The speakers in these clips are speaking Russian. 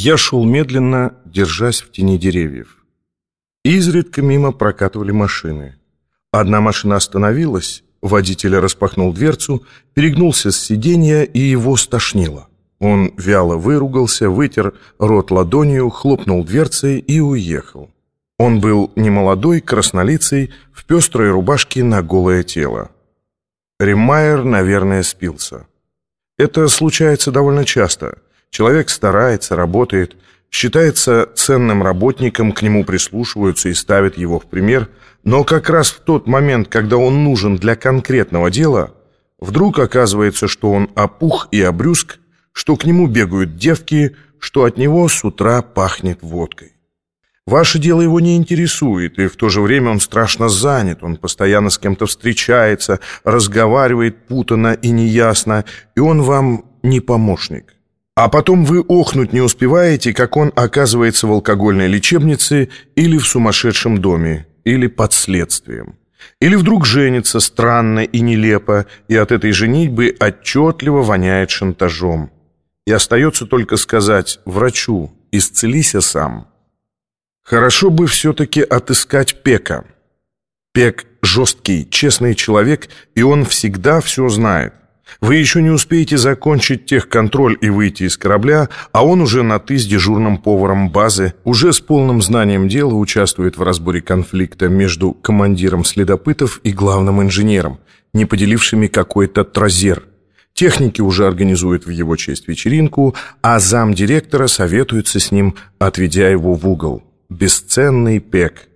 Я шел медленно, держась в тени деревьев. Изредка мимо прокатывали машины. Одна машина остановилась, водитель распахнул дверцу, перегнулся с сиденья и его стошнило. Он вяло выругался, вытер рот ладонью, хлопнул дверцей и уехал. Он был немолодой, краснолицый, в пестрой рубашке на голое тело. Риммайер, наверное, спился. Это случается довольно часто. Человек старается, работает, считается ценным работником, к нему прислушиваются и ставят его в пример, но как раз в тот момент, когда он нужен для конкретного дела, вдруг оказывается, что он опух и обрюзг, что к нему бегают девки, что от него с утра пахнет водкой. Ваше дело его не интересует, и в то же время он страшно занят, он постоянно с кем-то встречается, разговаривает путанно и неясно, и он вам не помощник. А потом вы охнуть не успеваете, как он оказывается в алкогольной лечебнице или в сумасшедшем доме, или под следствием. Или вдруг женится странно и нелепо, и от этой женитьбы отчетливо воняет шантажом. И остается только сказать врачу «исцелися сам». Хорошо бы все-таки отыскать Пека. Пек жесткий, честный человек, и он всегда все знает. Вы еще не успеете закончить техконтроль и выйти из корабля, а он уже на «ты» с дежурным поваром базы, уже с полным знанием дела участвует в разборе конфликта между командиром следопытов и главным инженером, не поделившими какой-то тразер. Техники уже организуют в его честь вечеринку, а замдиректора советуется с ним, отведя его в угол бесценный пек.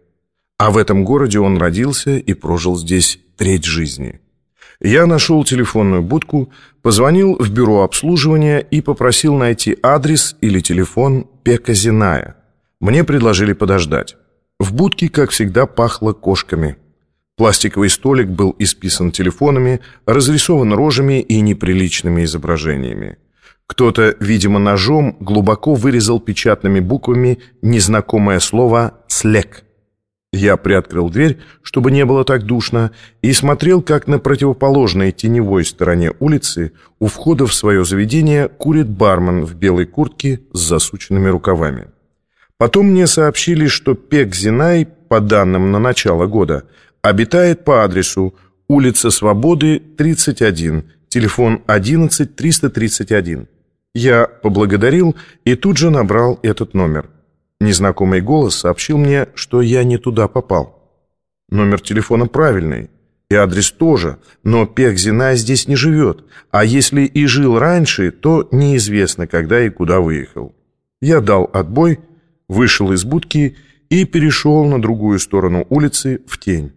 А в этом городе он родился и прожил здесь треть жизни. Я нашел телефонную будку, позвонил в бюро обслуживания и попросил найти адрес или телефон Пека Зиная. Мне предложили подождать. В будке, как всегда, пахло кошками. Пластиковый столик был исписан телефонами, разрисован рожами и неприличными изображениями. Кто-то, видимо, ножом глубоко вырезал печатными буквами незнакомое слово «слег». Я приоткрыл дверь, чтобы не было так душно, и смотрел, как на противоположной теневой стороне улицы у входа в свое заведение курит бармен в белой куртке с засученными рукавами. Потом мне сообщили, что Пек Зинай, по данным на начало года, обитает по адресу улица Свободы, 31, телефон 11 331. Я поблагодарил и тут же набрал этот номер. Незнакомый голос сообщил мне, что я не туда попал. Номер телефона правильный, и адрес тоже, но Пехзина здесь не живет, а если и жил раньше, то неизвестно, когда и куда выехал. Я дал отбой, вышел из будки и перешел на другую сторону улицы в тень.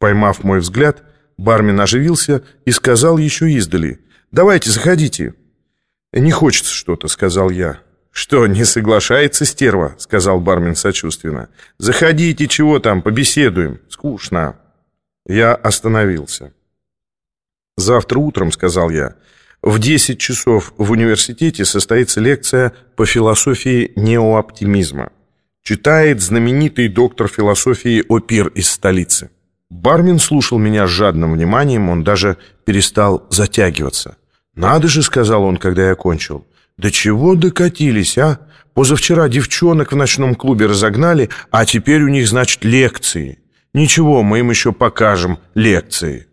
Поймав мой взгляд, бармен оживился и сказал еще издали «Давайте, заходите». «Не хочется что-то», — сказал я. «Что, не соглашается стерва?» — сказал бармен сочувственно. «Заходите, чего там, побеседуем. Скучно». Я остановился. «Завтра утром», — сказал я, — «в 10 часов в университете состоится лекция по философии неооптимизма. Читает знаменитый доктор философии Опир из столицы». Бармен слушал меня с жадным вниманием, он даже перестал затягиваться. «Надо же», — сказал он, когда я кончил. «Да чего докатились, а? Позавчера девчонок в ночном клубе разогнали, а теперь у них, значит, лекции. Ничего, мы им еще покажем лекции».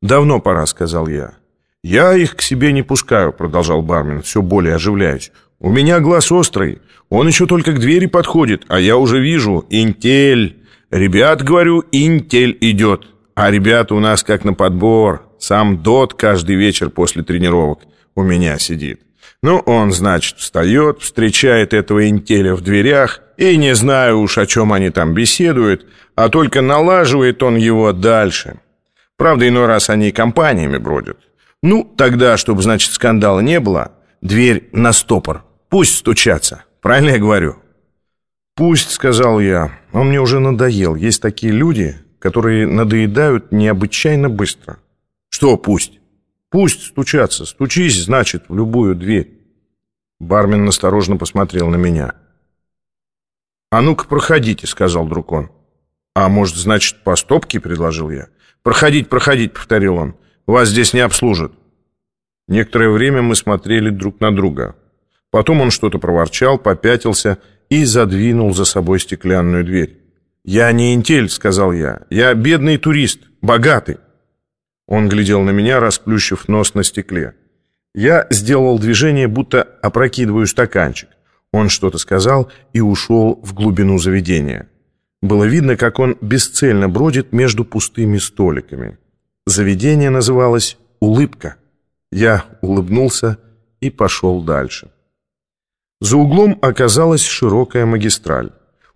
«Давно пора», — сказал я. «Я их к себе не пускаю», — продолжал бармен, все более оживляюсь. «У меня глаз острый. Он еще только к двери подходит, а я уже вижу. Интель. Ребят, говорю, интель идет. А ребята у нас как на подбор. Сам Дот каждый вечер после тренировок у меня сидит. Ну, он, значит, встает, встречает этого интеля в дверях, и не знаю уж, о чем они там беседуют, а только налаживает он его дальше. Правда, иной раз они компаниями бродят. Ну, тогда, чтобы, значит, скандала не было, дверь на стопор. Пусть стучатся. Правильно я говорю? «Пусть», — сказал я. «Он мне уже надоел. Есть такие люди, которые надоедают необычайно быстро». Что пусть? Пусть стучатся. Стучись, значит, в любую дверь. Бармен осторожно посмотрел на меня. «А ну-ка, проходите», — сказал друг он. «А может, значит, по стопке?» — предложил я. «Проходить, проходить», — повторил он. «Вас здесь не обслужат». Некоторое время мы смотрели друг на друга. Потом он что-то проворчал, попятился и задвинул за собой стеклянную дверь. «Я не интель», — сказал я. «Я бедный турист, богатый». Он глядел на меня, расплющив нос на стекле. Я сделал движение, будто опрокидываю стаканчик. Он что-то сказал и ушел в глубину заведения. Было видно, как он бесцельно бродит между пустыми столиками. Заведение называлось «Улыбка». Я улыбнулся и пошел дальше. За углом оказалась широкая магистраль.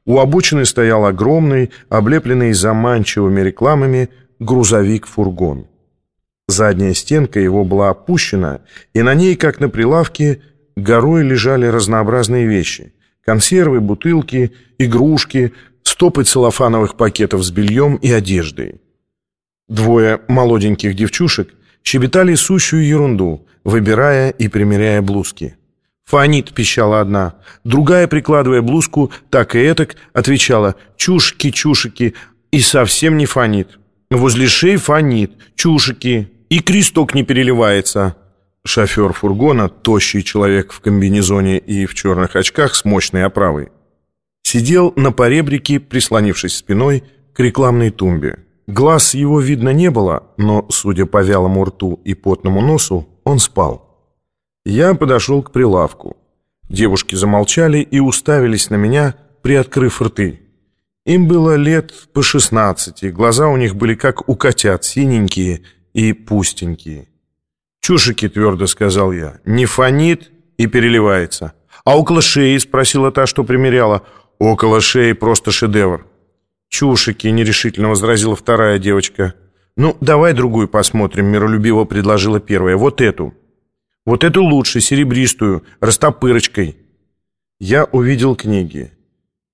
У обочины стоял огромный, облепленный заманчивыми рекламами, грузовик-фургон. Задняя стенка его была опущена, и на ней, как на прилавке, горой лежали разнообразные вещи. Консервы, бутылки, игрушки, стопы целлофановых пакетов с бельем и одеждой. Двое молоденьких девчушек щебетали сущую ерунду, выбирая и примеряя блузки. «Фонит», — пищала одна. Другая, прикладывая блузку, так и этак, отвечала «чушки-чушики» и совсем не фонит. Возле шеи фонит, чушики, и кресток не переливается. Шофер фургона, тощий человек в комбинезоне и в черных очках с мощной оправой, сидел на поребрике, прислонившись спиной к рекламной тумбе. Глаз его видно не было, но, судя по вялому рту и потному носу, он спал. Я подошел к прилавку. Девушки замолчали и уставились на меня, приоткрыв рты. Им было лет по шестнадцати, глаза у них были как у котят, синенькие и пустенькие. «Чушики», — твердо сказал я, — «не фонит и переливается». «А около шеи?» — спросила та, что примеряла. «Около шеи просто шедевр». «Чушики», — нерешительно возразила вторая девочка. «Ну, давай другую посмотрим», — миролюбиво предложила первая. «Вот эту». Вот эту лучше, серебристую, растопырочкой. Я увидел книги.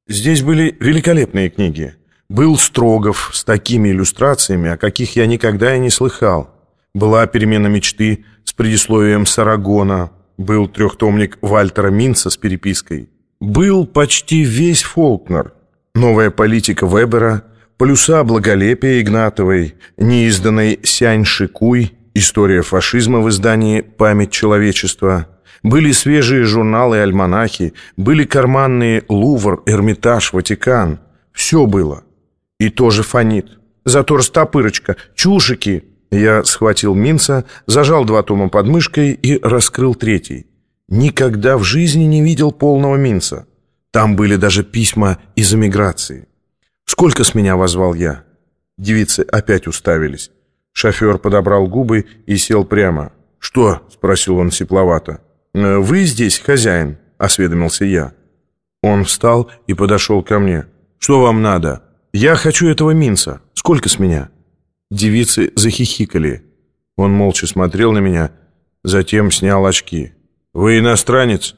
Здесь были великолепные книги. Был Строгов с такими иллюстрациями, о каких я никогда и не слыхал. Была «Перемена мечты» с предисловием Сарагона. Был трехтомник Вальтера Минца с перепиской. Был почти весь Фолкнер. Новая политика Вебера, полюса благолепия Игнатовой, неизданной Сянь Шикуй История фашизма в издании «Память человечества». Были свежие журналы и альманахи, были карманные «Лувр», «Эрмитаж», «Ватикан». Все было. И тоже фонит. Зато растопырочка, чушики. Я схватил Минца, зажал два тома под мышкой и раскрыл третий. Никогда в жизни не видел полного Минца. Там были даже письма из эмиграции. «Сколько с меня?» — возвал я. Девицы опять уставились. Шофер подобрал губы и сел прямо. «Что?» — спросил он сипловато. «Э, «Вы здесь хозяин?» — осведомился я. Он встал и подошел ко мне. «Что вам надо?» «Я хочу этого Минца. Сколько с меня?» Девицы захихикали. Он молча смотрел на меня, затем снял очки. «Вы иностранец?»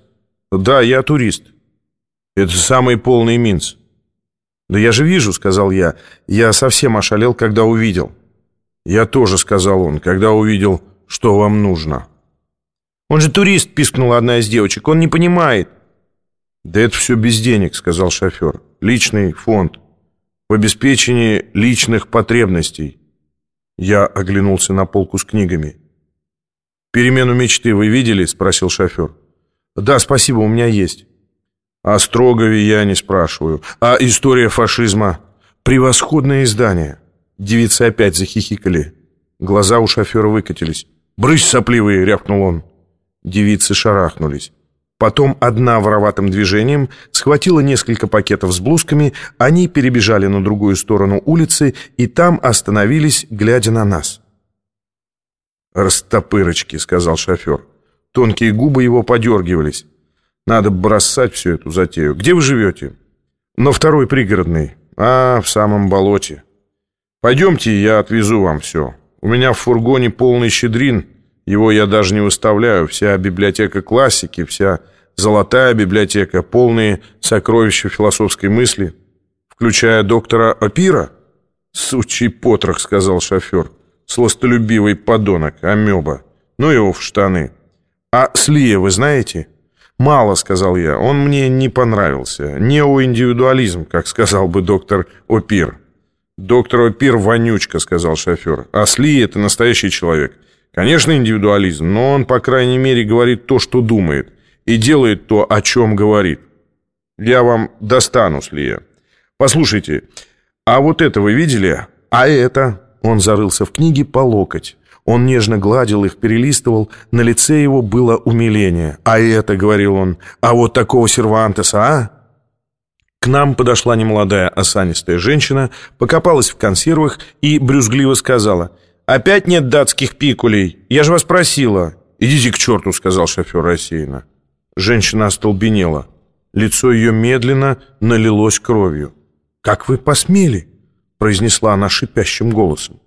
«Да, я турист». «Это самый полный Минц». «Да я же вижу», — сказал я. «Я совсем ошалел, когда увидел». «Я тоже», — сказал он, когда увидел, что вам нужно. «Он же турист», — пискнула одна из девочек. «Он не понимает». «Да это все без денег», — сказал шофер. «Личный фонд. В обеспечении личных потребностей». Я оглянулся на полку с книгами. «Перемену мечты вы видели?» — спросил шофер. «Да, спасибо, у меня есть». «О Строгове я не спрашиваю. А история фашизма?» «Превосходное издание». Девицы опять захихикали. Глаза у шофера выкатились. «Брысь, сопливые!» — рявкнул он. Девицы шарахнулись. Потом одна вороватым движением схватила несколько пакетов с блузками, они перебежали на другую сторону улицы и там остановились, глядя на нас. «Растопырочки», — сказал шофер. Тонкие губы его подергивались. «Надо бросать всю эту затею. Где вы живете?» «На второй пригородной. А, в самом болоте». «Пойдемте, я отвезу вам все. У меня в фургоне полный щедрин, его я даже не выставляю. Вся библиотека классики, вся золотая библиотека, полные сокровища философской мысли, включая доктора Опира». «Сучий потрох», — сказал шофер. «Сластолюбивый подонок, амеба. Ну его в штаны». «А Слия вы знаете?» «Мало», — сказал я. «Он мне не понравился. Неоиндивидуализм, как сказал бы доктор Опир». «Доктор Опир вонючка», — сказал шофер. «А Сли — это настоящий человек. Конечно, индивидуализм, но он, по крайней мере, говорит то, что думает. и делает то, о чем говорит. Я вам достану, Слия. Послушайте, а вот это вы видели? А это? Он зарылся в книги по локоть. Он нежно гладил их, перелистывал. На лице его было умиление. «А это, — говорил он, — а вот такого сервантеса, а?» К нам подошла немолодая осанистая женщина, покопалась в консервах и брюзгливо сказала, «Опять нет датских пикулей? Я же вас просила». «Идите к черту», — сказал шофер рассеянно. Женщина остолбенела. Лицо ее медленно налилось кровью. «Как вы посмели?» — произнесла она шипящим голосом.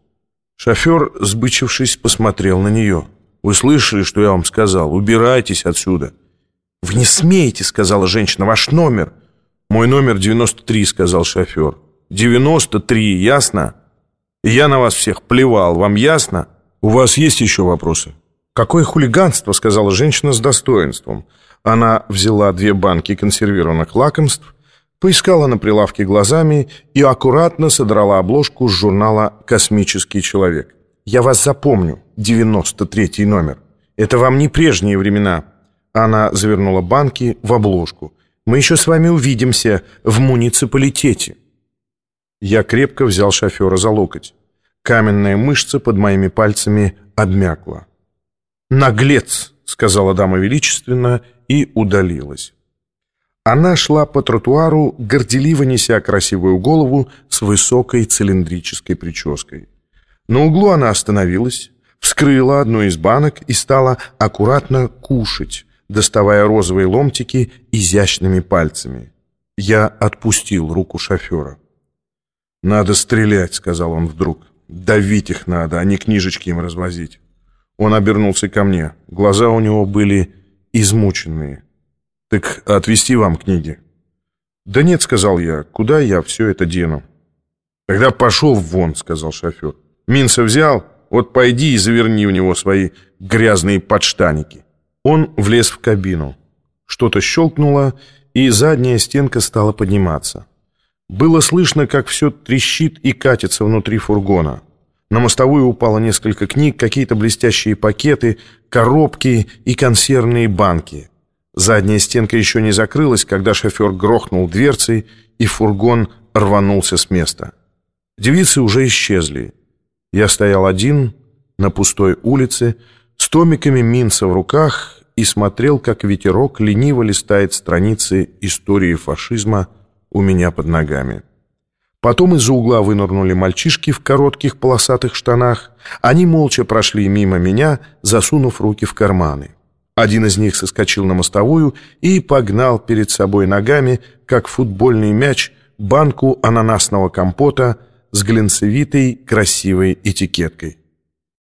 Шофер, сбычившись, посмотрел на нее. «Вы слышали, что я вам сказал? Убирайтесь отсюда!» «Вы не смеете!» — сказала женщина. «Ваш номер!» «Мой номер 93», — сказал шофер. «93, ясно?» «Я на вас всех плевал, вам ясно? У вас есть еще вопросы?» «Какое хулиганство!» — сказала женщина с достоинством. Она взяла две банки консервированных лакомств, поискала на прилавке глазами и аккуратно содрала обложку с журнала «Космический человек». «Я вас запомню, 93-й номер. Это вам не прежние времена». Она завернула банки в обложку. «Мы еще с вами увидимся в муниципалитете». Я крепко взял шофера за локоть. Каменная мышца под моими пальцами обмякла. «Наглец!» — сказала дама величественно и удалилась. Она шла по тротуару, горделиво неся красивую голову с высокой цилиндрической прической. На углу она остановилась, вскрыла одну из банок и стала аккуратно кушать, доставая розовые ломтики изящными пальцами. Я отпустил руку шофера. «Надо стрелять», — сказал он вдруг. «Давить их надо, а не книжечки им развозить». Он обернулся ко мне. Глаза у него были измученные. «Так отвезти вам книги?» «Да нет», — сказал я, — «куда я все это дену?» «Тогда пошел вон», — сказал шофер. «Минца взял? Вот пойди и заверни в него свои грязные подштаники». Он влез в кабину. Что-то щелкнуло, и задняя стенка стала подниматься. Было слышно, как все трещит и катится внутри фургона. На мостовую упало несколько книг, какие-то блестящие пакеты, коробки и консервные банки. Задняя стенка еще не закрылась, когда шофер грохнул дверцей, и фургон рванулся с места. Девицы уже исчезли. Я стоял один на пустой улице с томиками Минца в руках и смотрел, как ветерок лениво листает страницы истории фашизма у меня под ногами. Потом из-за угла вынырнули мальчишки в коротких полосатых штанах. Они молча прошли мимо меня, засунув руки в карманы. Один из них соскочил на мостовую и погнал перед собой ногами, как футбольный мяч, банку ананасного компота с глинцевитой красивой этикеткой.